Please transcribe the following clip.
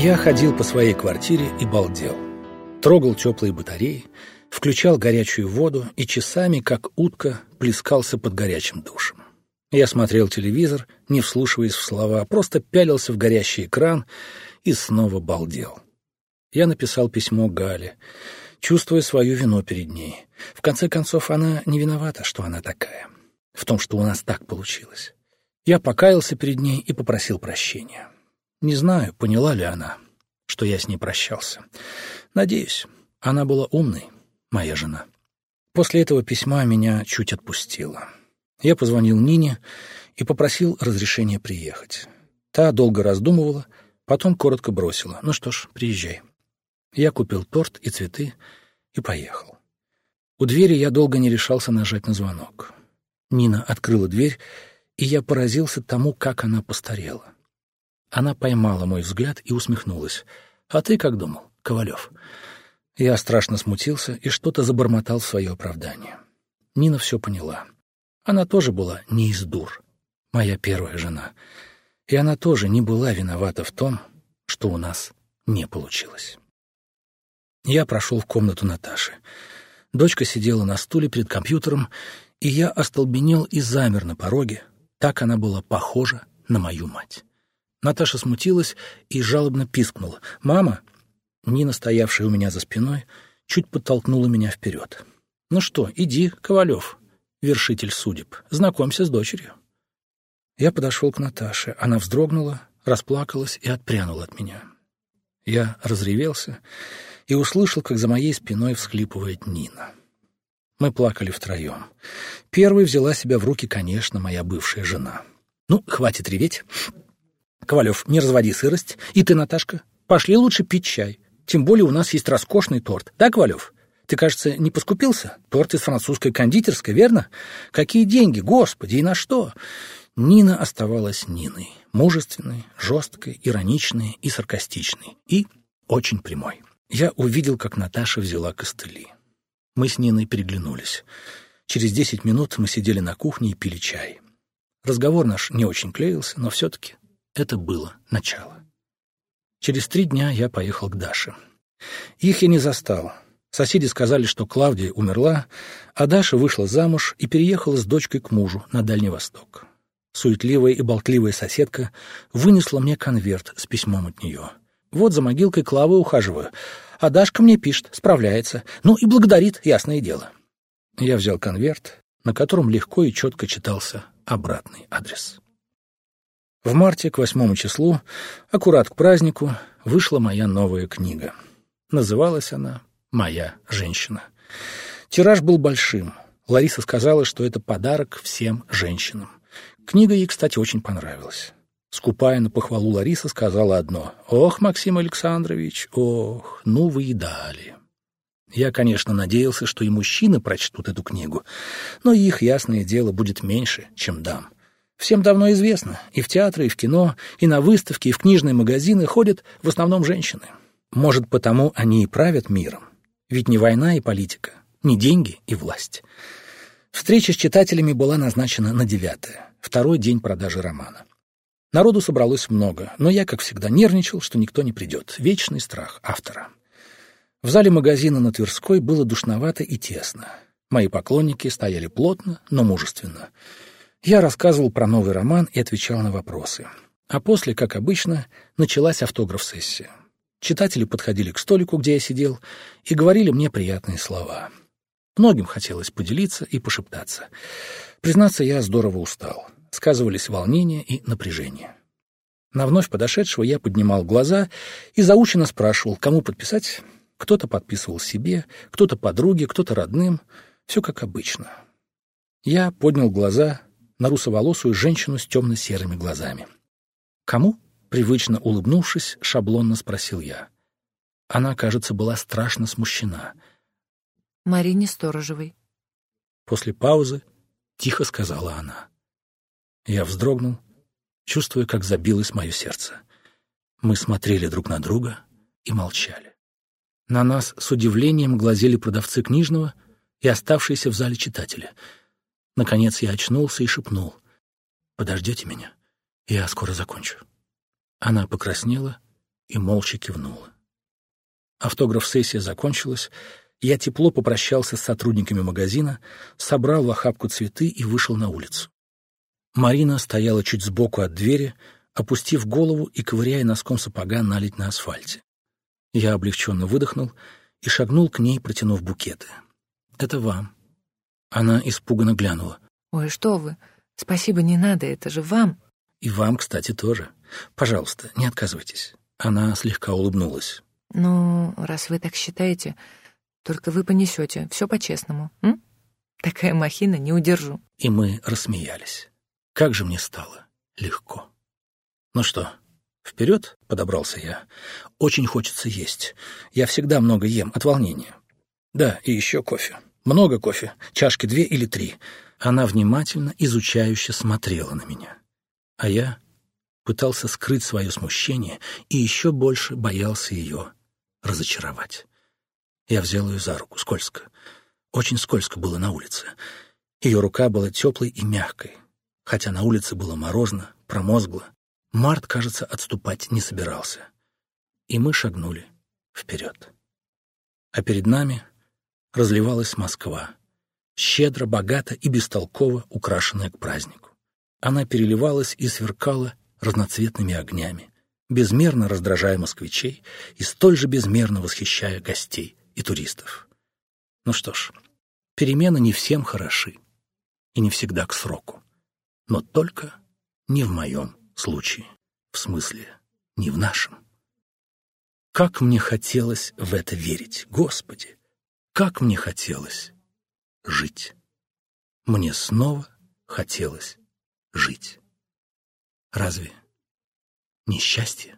Я ходил по своей квартире и балдел. Трогал теплые батареи, включал горячую воду и часами, как утка, плескался под горячим душем. Я смотрел телевизор, не вслушиваясь в слова, просто пялился в горящий экран и снова балдел. Я написал письмо Гале, чувствуя свою вину перед ней. В конце концов, она не виновата, что она такая. В том, что у нас так получилось. Я покаялся перед ней и попросил прощения. Не знаю, поняла ли она, что я с ней прощался. Надеюсь, она была умной, моя жена. После этого письма меня чуть отпустило. Я позвонил Нине и попросил разрешения приехать. Та долго раздумывала, потом коротко бросила. «Ну что ж, приезжай». Я купил торт и цветы и поехал. У двери я долго не решался нажать на звонок. Нина открыла дверь, и я поразился тому, как она постарела. Она поймала мой взгляд и усмехнулась. «А ты как думал, Ковалев?» Я страшно смутился и что-то забормотал в свое оправдание. Нина все поняла. Она тоже была не из дур, моя первая жена. И она тоже не была виновата в том, что у нас не получилось. Я прошел в комнату Наташи. Дочка сидела на стуле перед компьютером, и я остолбенел и замер на пороге. Так она была похожа на мою мать. Наташа смутилась и жалобно пискнула. «Мама!» Нина, стоявшая у меня за спиной, чуть подтолкнула меня вперед. «Ну что, иди, Ковалев, вершитель судеб, знакомься с дочерью». Я подошел к Наташе. Она вздрогнула, расплакалась и отпрянула от меня. Я разревелся и услышал, как за моей спиной всхлипывает Нина. Мы плакали втроем. Первой взяла себя в руки, конечно, моя бывшая жена. «Ну, хватит реветь. Ковалев, не разводи сырость. И ты, Наташка, пошли лучше пить чай. Тем более у нас есть роскошный торт. Да, Ковалев? Ты, кажется, не поскупился? Торт из французской кондитерской, верно? Какие деньги, господи, и на что? Нина оставалась Ниной. Мужественной, жесткой, ироничной и саркастичной. И очень прямой. Я увидел, как Наташа взяла костыли. Мы с Ниной переглянулись. Через десять минут мы сидели на кухне и пили чай. Разговор наш не очень клеился, но все-таки это было начало. Через три дня я поехал к Даше. Их я не застал. Соседи сказали, что Клавдия умерла, а Даша вышла замуж и переехала с дочкой к мужу на Дальний Восток. Суетливая и болтливая соседка вынесла мне конверт с письмом от нее. Вот за могилкой Клавы ухаживаю, а Дашка мне пишет, справляется. Ну и благодарит, ясное дело. Я взял конверт, на котором легко и четко читался обратный адрес. В марте к восьмому числу, аккурат к празднику, вышла моя новая книга. Называлась она «Моя женщина». Тираж был большим. Лариса сказала, что это подарок всем женщинам. Книга ей, кстати, очень понравилась. Скупая на похвалу Лариса сказала одно. «Ох, Максим Александрович, ох, ну вы и дали». Я, конечно, надеялся, что и мужчины прочтут эту книгу, но их, ясное дело, будет меньше, чем дам. Всем давно известно, и в театры, и в кино, и на выставки, и в книжные магазины ходят в основном женщины. Может, потому они и правят миром. Ведь не война и политика, не деньги и власть. Встреча с читателями была назначена на девятое, второй день продажи романа. Народу собралось много, но я, как всегда, нервничал, что никто не придет. Вечный страх автора. В зале магазина на Тверской было душновато и тесно. Мои поклонники стояли плотно, но мужественно. Я рассказывал про новый роман и отвечал на вопросы. А после, как обычно, началась автограф-сессия. Читатели подходили к столику, где я сидел, и говорили мне приятные слова. Многим хотелось поделиться и пошептаться. Признаться, я здорово устал. Сказывались волнение и напряжение. На вновь подошедшего я поднимал глаза и заученно спрашивал, кому подписать. Кто-то подписывал себе, кто-то подруге, кто-то родным. Все как обычно. Я поднял глаза на русоволосую женщину с темно-серыми глазами. «Кому?» — привычно улыбнувшись, шаблонно спросил я. Она, кажется, была страшно смущена. «Марине Сторожевой». После паузы тихо сказала она. Я вздрогнул, чувствуя, как забилось мое сердце. Мы смотрели друг на друга и молчали. На нас с удивлением глазели продавцы книжного и оставшиеся в зале читатели — Наконец я очнулся и шепнул. «Подождете меня? Я скоро закончу». Она покраснела и молча кивнула. Автограф-сессия закончилась, я тепло попрощался с сотрудниками магазина, собрал в охапку цветы и вышел на улицу. Марина стояла чуть сбоку от двери, опустив голову и ковыряя носком сапога налить на асфальте. Я облегченно выдохнул и шагнул к ней, протянув букеты. «Это вам». Она испуганно глянула. «Ой, что вы! Спасибо, не надо, это же вам!» «И вам, кстати, тоже. Пожалуйста, не отказывайтесь». Она слегка улыбнулась. «Ну, раз вы так считаете, только вы понесете, все по-честному, м? Такая махина не удержу». И мы рассмеялись. Как же мне стало легко. «Ну что, вперед?» — подобрался я. «Очень хочется есть. Я всегда много ем от волнения. Да, и еще кофе. Много кофе, чашки две или три». Она внимательно, изучающе смотрела на меня. А я пытался скрыть свое смущение и еще больше боялся ее разочаровать. Я взял ее за руку, скользко. Очень скользко было на улице. Ее рука была теплой и мягкой, хотя на улице было морозно, промозгло. Март, кажется, отступать не собирался. И мы шагнули вперед. А перед нами разливалась Москва, щедро, богато и бестолково украшенная к празднику. Она переливалась и сверкала разноцветными огнями, безмерно раздражая москвичей и столь же безмерно восхищая гостей и туристов. Ну что ж, перемены не всем хороши и не всегда к сроку но только не в моем случае, в смысле, не в нашем. Как мне хотелось в это верить, Господи! Как мне хотелось жить! Мне снова хотелось жить. Разве не счастье?